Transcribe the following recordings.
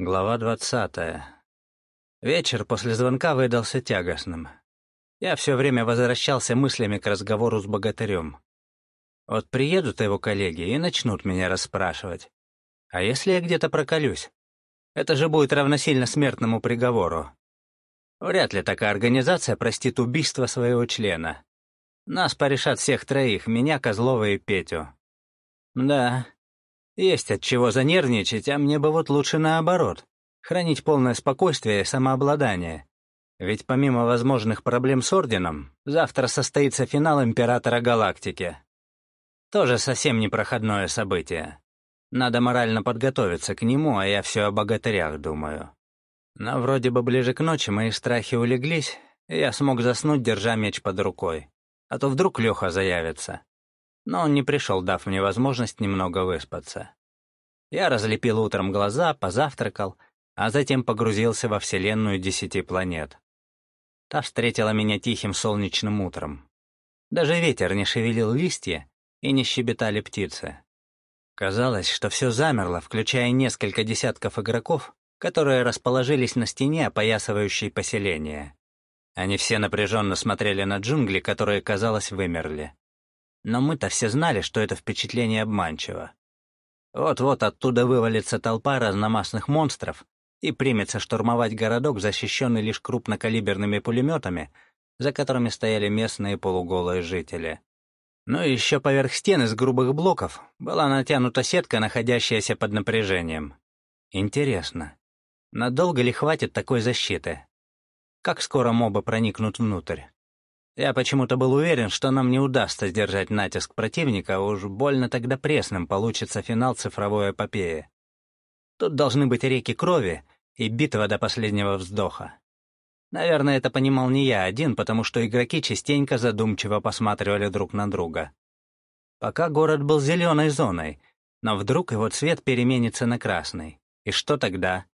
Глава двадцатая. Вечер после звонка выдался тягостным. Я все время возвращался мыслями к разговору с богатырем. Вот приедут его коллеги и начнут меня расспрашивать. А если я где-то проколюсь? Это же будет равносильно смертному приговору. Вряд ли такая организация простит убийство своего члена. Нас порешат всех троих, меня, Козлова и Петю. Да, есть от чего занервничать, а мне бы вот лучше наоборот. Хранить полное спокойствие и самообладание. Ведь помимо возможных проблем с Орденом, завтра состоится финал Императора Галактики. Тоже совсем непроходное событие. Надо морально подготовиться к нему, а я все о богатырях думаю. Но вроде бы ближе к ночи мои страхи улеглись, и я смог заснуть, держа меч под рукой. А то вдруг Леха заявится но он не пришел, дав мне возможность немного выспаться. Я разлепил утром глаза, позавтракал, а затем погрузился во Вселенную десяти планет. Та встретила меня тихим солнечным утром. Даже ветер не шевелил листья и не щебетали птицы. Казалось, что все замерло, включая несколько десятков игроков, которые расположились на стене, опоясывающей поселение. Они все напряженно смотрели на джунгли, которые, казалось, вымерли. Но мы-то все знали, что это впечатление обманчиво. Вот-вот оттуда вывалится толпа разномастных монстров и примется штурмовать городок, защищенный лишь крупнокалиберными пулеметами, за которыми стояли местные полуголые жители. Ну и еще поверх стен из грубых блоков была натянута сетка, находящаяся под напряжением. Интересно, надолго ли хватит такой защиты? Как скоро мобы проникнут внутрь? Я почему-то был уверен, что нам не удастся сдержать натиск противника, а уж больно тогда пресным получится финал цифровой эпопеи. Тут должны быть реки крови и битва до последнего вздоха. Наверное, это понимал не я один, потому что игроки частенько задумчиво посматривали друг на друга. Пока город был зеленой зоной, но вдруг его цвет переменится на красный. И что тогда?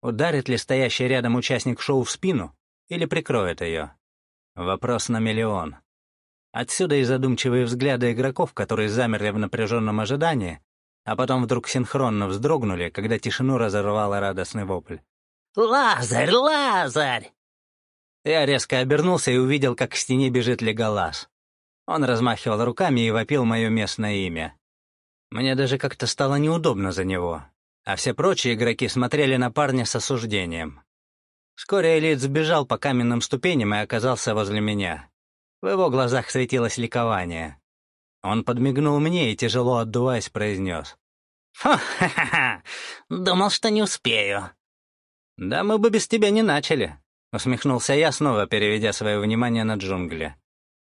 Ударит ли стоящий рядом участник шоу в спину или прикроет ее? Вопрос на миллион. Отсюда и задумчивые взгляды игроков, которые замерли в напряженном ожидании, а потом вдруг синхронно вздрогнули, когда тишину разорвало радостный вопль. «Лазарь! Лазарь!» Я резко обернулся и увидел, как к стене бежит Леголас. Он размахивал руками и вопил мое местное имя. Мне даже как-то стало неудобно за него, а все прочие игроки смотрели на парня с осуждением. Вскоре Элит сбежал по каменным ступеням и оказался возле меня. В его глазах светилось ликование. Он подмигнул мне и, тяжело отдуваясь, произнес. «Фу-ха-ха! Думал, что не успею». «Да мы бы без тебя не начали», — усмехнулся я, снова переведя свое внимание на джунгли.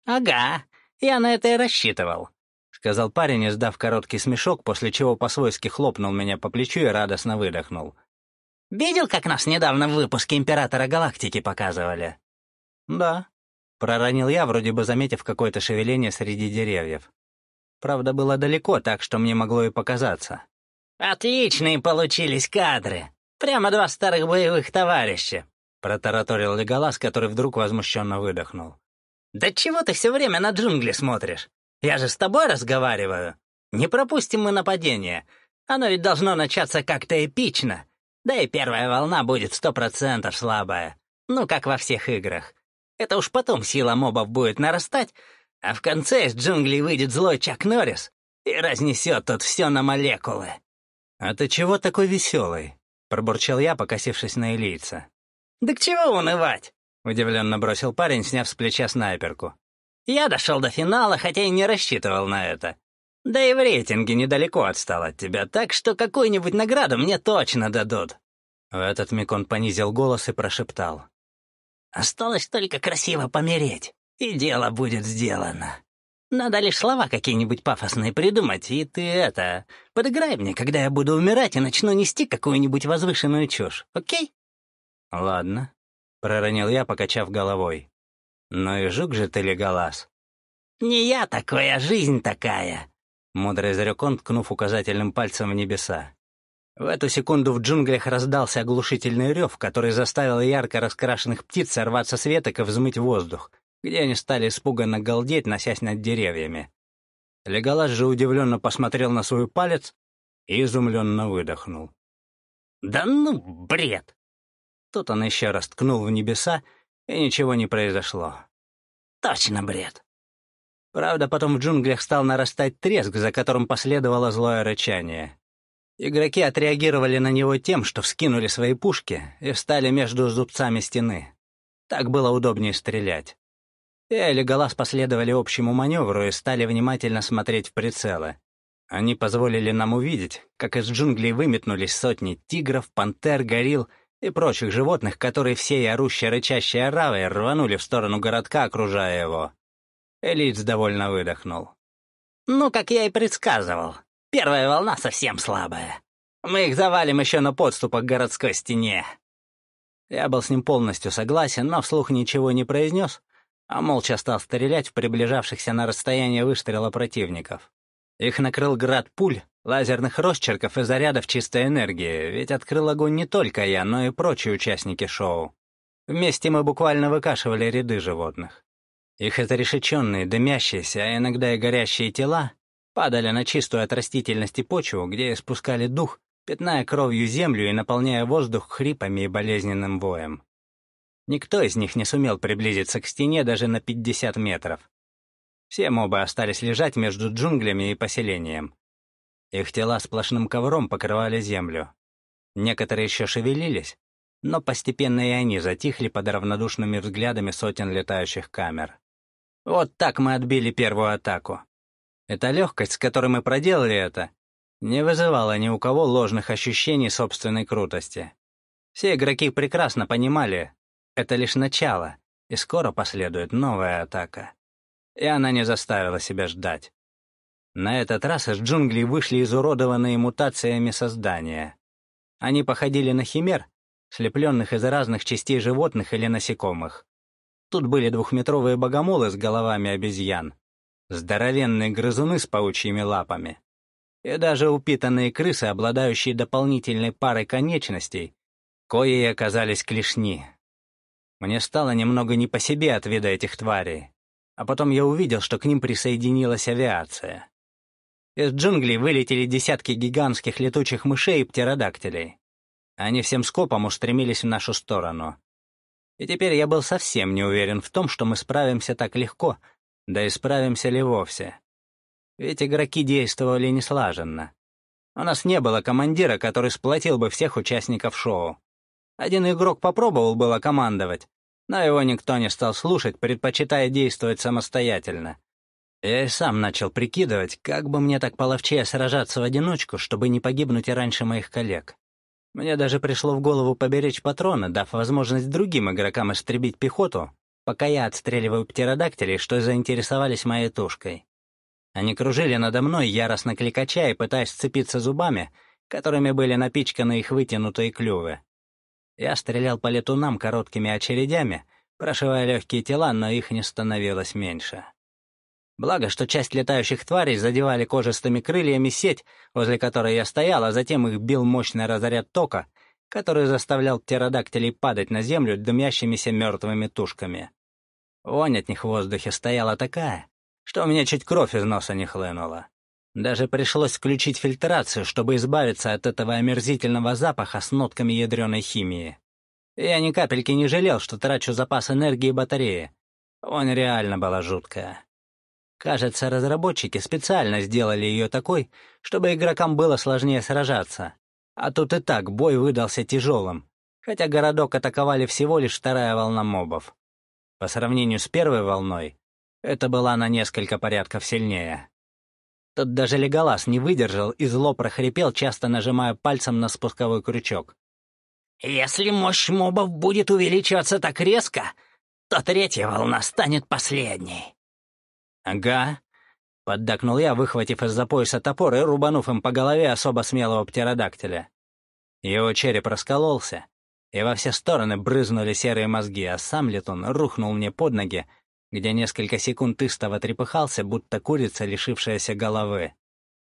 «Ага, я на это и рассчитывал», — сказал парень, издав короткий смешок, после чего по-свойски хлопнул меня по плечу и радостно выдохнул. Видел, как нас недавно в выпуске «Императора Галактики» показывали?» «Да», — проронил я, вроде бы заметив какое-то шевеление среди деревьев. Правда, было далеко, так что мне могло и показаться. «Отличные получились кадры! Прямо два старых боевых товарища!» — протараторил Леголас, который вдруг возмущенно выдохнул. «Да чего ты все время на джунгли смотришь? Я же с тобой разговариваю. Не пропустим мы нападение. Оно ведь должно начаться как-то эпично. Да и первая волна будет сто процентов слабая. Ну, как во всех играх. Это уж потом сила мобов будет нарастать, а в конце из джунглей выйдет злой Чак Норрис и разнесет тут все на молекулы. «А ты чего такой веселый?» — пробурчал я, покосившись на Илийца. «Да к чего унывать?» — удивленно бросил парень, сняв с плеча снайперку. «Я дошел до финала, хотя и не рассчитывал на это. Да и в рейтинге недалеко отстал от тебя, так что какую-нибудь награду мне точно дадут». В этот миг он понизил голос и прошептал. «Осталось только красиво помереть, и дело будет сделано. Надо лишь слова какие-нибудь пафосные придумать, и ты это... Подыграй мне, когда я буду умирать и начну нести какую-нибудь возвышенную чушь, окей?» «Ладно», — проронил я, покачав головой. «Ну и жук же ты, Леголас». «Не я такой, а жизнь такая», — мудро изрек он, ткнув указательным пальцем в небеса. В эту секунду в джунглях раздался оглушительный рев, который заставил ярко раскрашенных птиц сорваться с веток и взмыть воздух, где они стали испуганно галдеть, носясь над деревьями. Леголас же удивленно посмотрел на свой палец и изумленно выдохнул. Да ну, бред!» Тут он еще раз ткнул в небеса, и ничего не произошло. «Точно бред!» Правда, потом в джунглях стал нарастать треск, за которым последовало злое рычание. Игроки отреагировали на него тем, что вскинули свои пушки и встали между зубцами стены. Так было удобнее стрелять. Я и Леголас последовали общему маневру и стали внимательно смотреть в прицелы. Они позволили нам увидеть, как из джунглей выметнулись сотни тигров, пантер, горилл и прочих животных, которые всей орущей рычащей оравой рванули в сторону городка, окружая его. Элиц довольно выдохнул. «Ну, как я и предсказывал. Первая волна совсем слабая. Мы их завалим еще на подступах к городской стене». Я был с ним полностью согласен, но вслух ничего не произнес, а молча стал стрелять в приближавшихся на расстояние выстрела противников. Их накрыл град пуль, лазерных росчерков и зарядов чистой энергии, ведь открыл огонь не только я, но и прочие участники шоу. Вместе мы буквально выкашивали ряды животных. Их изрешеченные, дымящиеся, а иногда и горящие тела падали на чистую от растительности почву, где испускали дух, пятная кровью землю и наполняя воздух хрипами и болезненным воем. Никто из них не сумел приблизиться к стене даже на 50 метров. Все мобы остались лежать между джунглями и поселением. Их тела сплошным ковром покрывали землю. Некоторые еще шевелились, но постепенно и они затихли под равнодушными взглядами сотен летающих камер. Вот так мы отбили первую атаку. Эта легкость, с которой мы проделали это, не вызывала ни у кого ложных ощущений собственной крутости. Все игроки прекрасно понимали, это лишь начало, и скоро последует новая атака. И она не заставила себя ждать. На этот раз из джунглей вышли изуродованные мутациями создания. Они походили на химер, слепленных из разных частей животных или насекомых. Тут были двухметровые богомолы с головами обезьян, здоровенные грызуны с паучьими лапами. И даже упитанные крысы, обладающие дополнительной парой конечностей, кои оказались клешни. Мне стало немного не по себе от вида этих тварей, а потом я увидел, что к ним присоединилась авиация. Из джунглей вылетели десятки гигантских летучих мышей и птеродактилей. Они всем скопом устремились в нашу сторону. И теперь я был совсем не уверен в том, что мы справимся так легко — да и справимся ли вовсе? Ведь игроки действовали неслаженно. У нас не было командира, который сплотил бы всех участников шоу. Один игрок попробовал было командовать, но его никто не стал слушать, предпочитая действовать самостоятельно. Я и сам начал прикидывать, как бы мне так половчее сражаться в одиночку, чтобы не погибнуть и раньше моих коллег. Мне даже пришло в голову поберечь патроны, дав возможность другим игрокам истребить пехоту, пока я отстреливаю птеродактилей, что заинтересовались моей тушкой. Они кружили надо мной, яростно кликача и пытаясь сцепиться зубами, которыми были напичканы их вытянутые клювы. Я стрелял по летунам короткими очередями, прошивая легкие тела, но их не становилось меньше. Благо, что часть летающих тварей задевали кожистыми крыльями сеть, возле которой я стоял, а затем их бил мощный разряд тока, который заставлял птеродактилей падать на землю дымящимися мертвыми тушками. Вонь от них в воздухе стояла такая, что у меня чуть кровь из носа не хлынула. Даже пришлось включить фильтрацию, чтобы избавиться от этого омерзительного запаха с нотками ядреной химии. Я ни капельки не жалел, что трачу запас энергии батареи. Вонь реально была жуткая. Кажется, разработчики специально сделали ее такой, чтобы игрокам было сложнее сражаться. А тут и так бой выдался тяжелым, хотя городок атаковали всего лишь вторая волна мобов. По сравнению с первой волной, это была на несколько порядков сильнее. Тут даже Леголас не выдержал и зло прохрипел, часто нажимая пальцем на спусковой крючок. «Если мощь мобов будет увеличиваться так резко, то третья волна станет последней». «Ага», — поддакнул я, выхватив из-за пояса топор и рубанув им по голове особо смелого птеродактиля. Его череп раскололся, и во все стороны брызнули серые мозги, а сам летун рухнул мне под ноги, где несколько секунд истово трепыхался, будто курица, лишившаяся головы.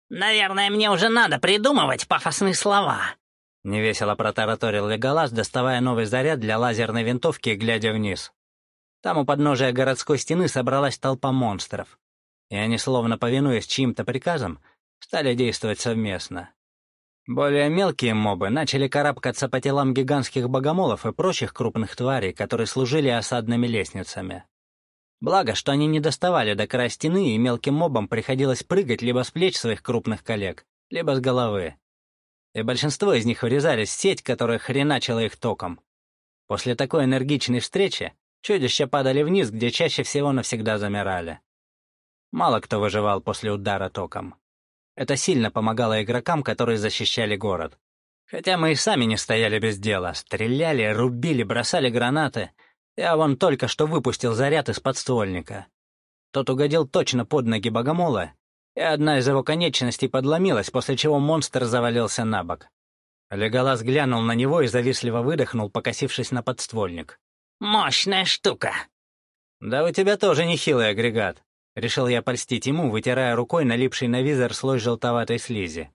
«Наверное, мне уже надо придумывать пафосные слова», — невесело протараторил Леголас, доставая новый заряд для лазерной винтовки и глядя вниз. Там у подножия городской стены собралась толпа монстров и они, словно повинуясь чьим-то приказам, стали действовать совместно. Более мелкие мобы начали карабкаться по телам гигантских богомолов и прочих крупных тварей, которые служили осадными лестницами. Благо, что они не доставали до края стены, и мелким мобам приходилось прыгать либо с плеч своих крупных коллег, либо с головы. И большинство из них врезались в сеть, которая хреначила их током. После такой энергичной встречи чудища падали вниз, где чаще всего навсегда замирали. Мало кто выживал после удара током. Это сильно помогало игрокам, которые защищали город. Хотя мы и сами не стояли без дела, стреляли, рубили, бросали гранаты — я вон только что выпустил заряд из подствольника. Тот угодил точно под ноги богомола, и одна из его конечностей подломилась, после чего монстр завалился на бок. Леголас глянул на него и завистливо выдохнул, покосившись на подствольник. «Мощная штука!» «Да у тебя тоже нехилый агрегат», — решил я польстить ему, вытирая рукой налипший на визор слой желтоватой слизи.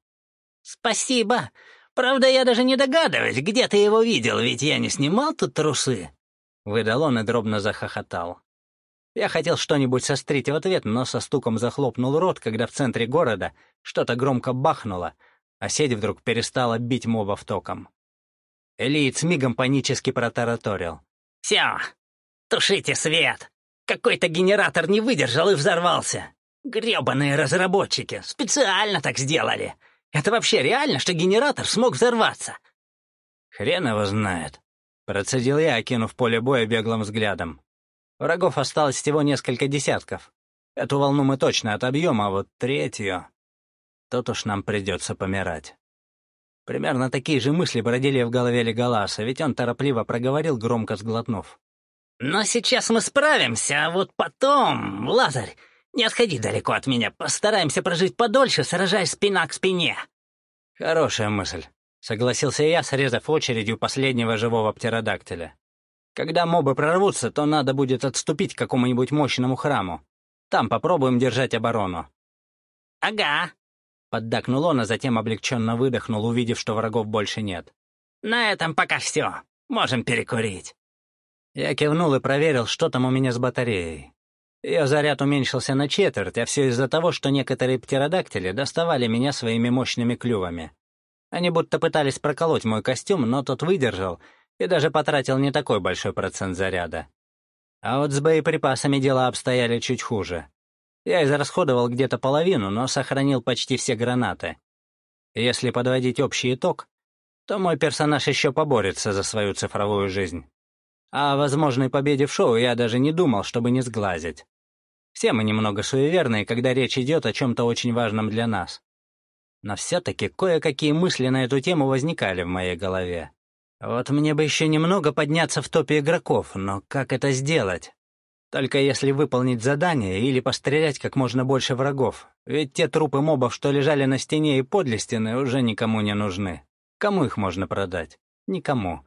«Спасибо. Правда, я даже не догадываюсь, где ты его видел, ведь я не снимал тут трусы». Выдал он и дробно захохотал. Я хотел что-нибудь сострить в ответ, но со стуком захлопнул рот, когда в центре города что-то громко бахнуло, а сеть вдруг перестала бить мобов током. Элиит с мигом панически протараторил. «Все! Тушите свет! Какой-то генератор не выдержал и взорвался! Гребаные разработчики! Специально так сделали! Это вообще реально, что генератор смог взорваться?» «Хрен его знает», Процедил я, окинув поле боя беглым взглядом. Врагов осталось всего несколько десятков. Эту волну мы точно отобьем, а вот третью... Тут уж нам придется помирать. Примерно такие же мысли бродили в голове Леголаса, ведь он торопливо проговорил, громко сглотнув. «Но сейчас мы справимся, а вот потом, Лазарь, не отходи далеко от меня, постараемся прожить подольше, сражаясь спина к спине». «Хорошая мысль», Согласился я, срезав очередью последнего живого птеродактиля. Когда мобы прорвутся, то надо будет отступить к какому-нибудь мощному храму. Там попробуем держать оборону. «Ага», — поддакнул он, а затем облегченно выдохнул, увидев, что врагов больше нет. «На этом пока все. Можем перекурить». Я кивнул и проверил, что там у меня с батареей. Ее заряд уменьшился на четверть, а все из-за того, что некоторые птеродактили доставали меня своими мощными клювами. Они будто пытались проколоть мой костюм, но тот выдержал и даже потратил не такой большой процент заряда. А вот с боеприпасами дела обстояли чуть хуже. Я израсходовал где-то половину, но сохранил почти все гранаты. Если подводить общий итог, то мой персонаж еще поборется за свою цифровую жизнь. О возможной победе в шоу я даже не думал, чтобы не сглазить. Все мы немного суеверные, когда речь идет о чем-то очень важном для нас. Но все-таки кое-какие мысли на эту тему возникали в моей голове. Вот мне бы еще немного подняться в топе игроков, но как это сделать? Только если выполнить задание или пострелять как можно больше врагов. Ведь те трупы мобов, что лежали на стене и подле стены, уже никому не нужны. Кому их можно продать? Никому.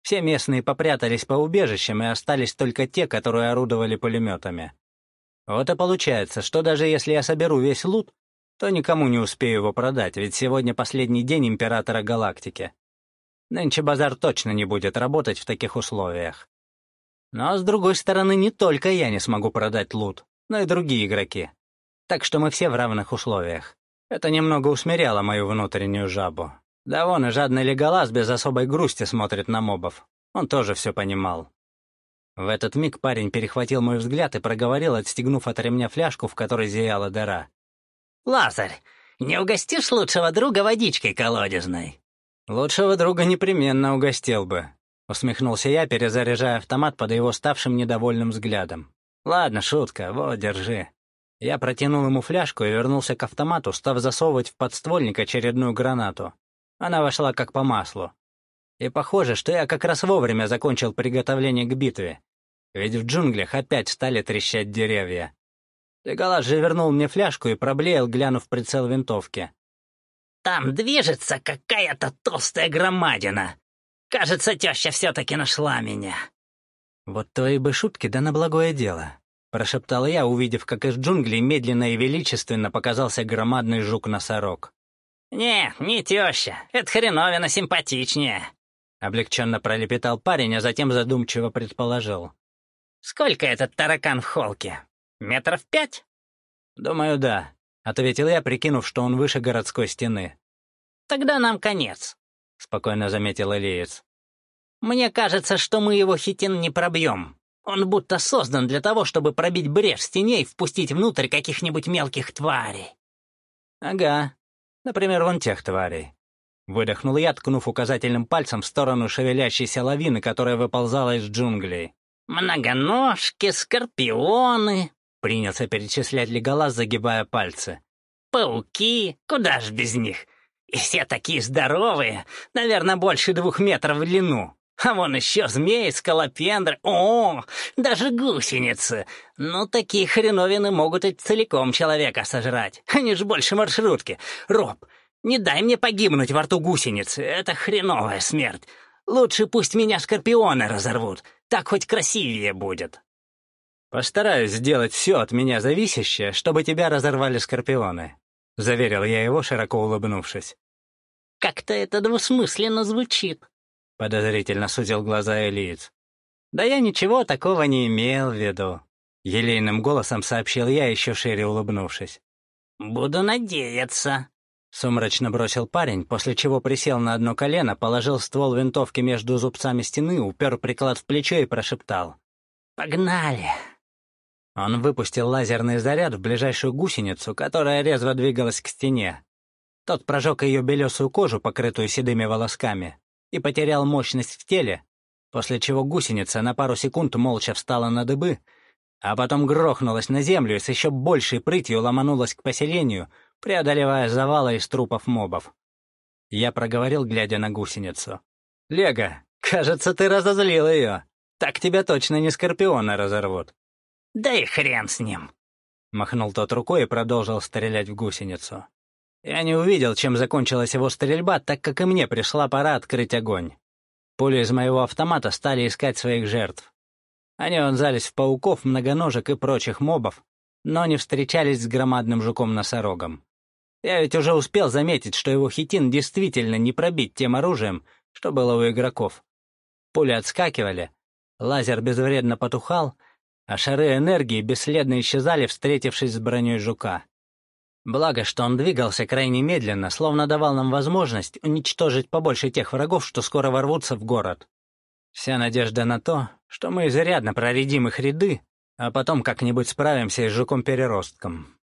Все местные попрятались по убежищам, и остались только те, которые орудовали пулеметами. Вот и получается, что даже если я соберу весь лут, то никому не успею его продать, ведь сегодня последний день Императора Галактики. Нынче базар точно не будет работать в таких условиях. Но, с другой стороны, не только я не смогу продать лут, но и другие игроки. Так что мы все в равных условиях. Это немного усмиряло мою внутреннюю жабу. Да вон и жадный Леголас без особой грусти смотрит на мобов. Он тоже все понимал. В этот миг парень перехватил мой взгляд и проговорил, отстегнув от ремня фляжку, в которой зияла дыра. «Лазарь, не угостишь лучшего друга водичкой колодезной?» «Лучшего друга непременно угостил бы», — усмехнулся я, перезаряжая автомат под его ставшим недовольным взглядом. «Ладно, шутка, вот, держи». Я протянул ему фляжку и вернулся к автомату, став засовывать в подствольник очередную гранату. Она вошла как по маслу. И похоже, что я как раз вовремя закончил приготовление к битве. Ведь в джунглях опять стали трещать деревья. Леголас же вернул мне фляжку и проблеял, глянув прицел винтовки. «Там движется какая-то толстая громадина. Кажется, теща все-таки нашла меня». «Вот твои бы шутки, да на благое дело», — прошептал я, увидев, как из джунглей медленно и величественно показался громадный жук-носорог. «Не, не теща, это хреновина симпатичнее», — облегченно пролепетал парень, а затем задумчиво предположил. «Сколько этот таракан в холке? Метров пять?» «Думаю, да», — ответил я, прикинув, что он выше городской стены. тогда нам конец», — спокойно заметил Илиец. «Мне кажется, что мы его хитин не пробьем. Он будто создан для того, чтобы пробить брешь в стене и впустить внутрь каких-нибудь мелких тварей». «Ага. Например, вон тех тварей». Выдохнул я, ткнув указательным пальцем в сторону шевелящейся лавины, которая выползала из джунглей. «Многоножки, скорпионы», — принялся перечислять Леголас, загибая пальцы. «Пауки, куда ж без них? И все такие здоровые, наверное, больше двух метров в длину. А вон еще змеи, скалопендры, о, даже гусеницы. Ну, такие хреновины могут и целиком человека сожрать. Они ж больше маршрутки. Роб, не дай мне погибнуть во рту гусеницы, это хреновая смерть. Лучше пусть меня скорпионы разорвут, так хоть красивее будет. Постараюсь сделать все от меня зависящее, чтобы тебя разорвали скорпионы. — заверил я его, широко улыбнувшись. «Как-то это двусмысленно звучит», — подозрительно сузил глаза Элиец. «Да я ничего такого не имел в виду», — елейным голосом сообщил я, еще шире улыбнувшись. «Буду надеяться», — сумрачно бросил парень, после чего присел на одно колено, положил ствол винтовки между зубцами стены, упер приклад в плечо и прошептал. «Погнали!» Он выпустил лазерный заряд в ближайшую гусеницу, которая резво двигалась к стене. Тот прожег ее белесую кожу, покрытую седыми волосками, и потерял мощность в теле, после чего гусеница на пару секунд молча встала на дыбы, а потом грохнулась на землю и с еще большей прытью ломанулась к поселению, преодолевая завалы из трупов мобов. Я проговорил, глядя на гусеницу. «Лего, кажется, ты разозлил ее. Так тебя точно не скорпионы разорвут». «Да и хрен с ним!» Махнул тот рукой и продолжил стрелять в гусеницу. Я не увидел, чем закончилась его стрельба, так как и мне пришла пора открыть огонь. Пули из моего автомата стали искать своих жертв. Они вонзались в пауков, многоножек и прочих мобов, но не встречались с громадным жуком-носорогом. Я ведь уже успел заметить, что его хитин действительно не пробить тем оружием, что было у игроков. Пули отскакивали, лазер безвредно потухал — а шары энергии бесследно исчезали, встретившись с броней жука. Благо, что он двигался крайне медленно, словно давал нам возможность уничтожить побольше тех врагов, что скоро ворвутся в город. Вся надежда на то, что мы изрядно проредим их ряды, а потом как-нибудь справимся с жуком-переростком.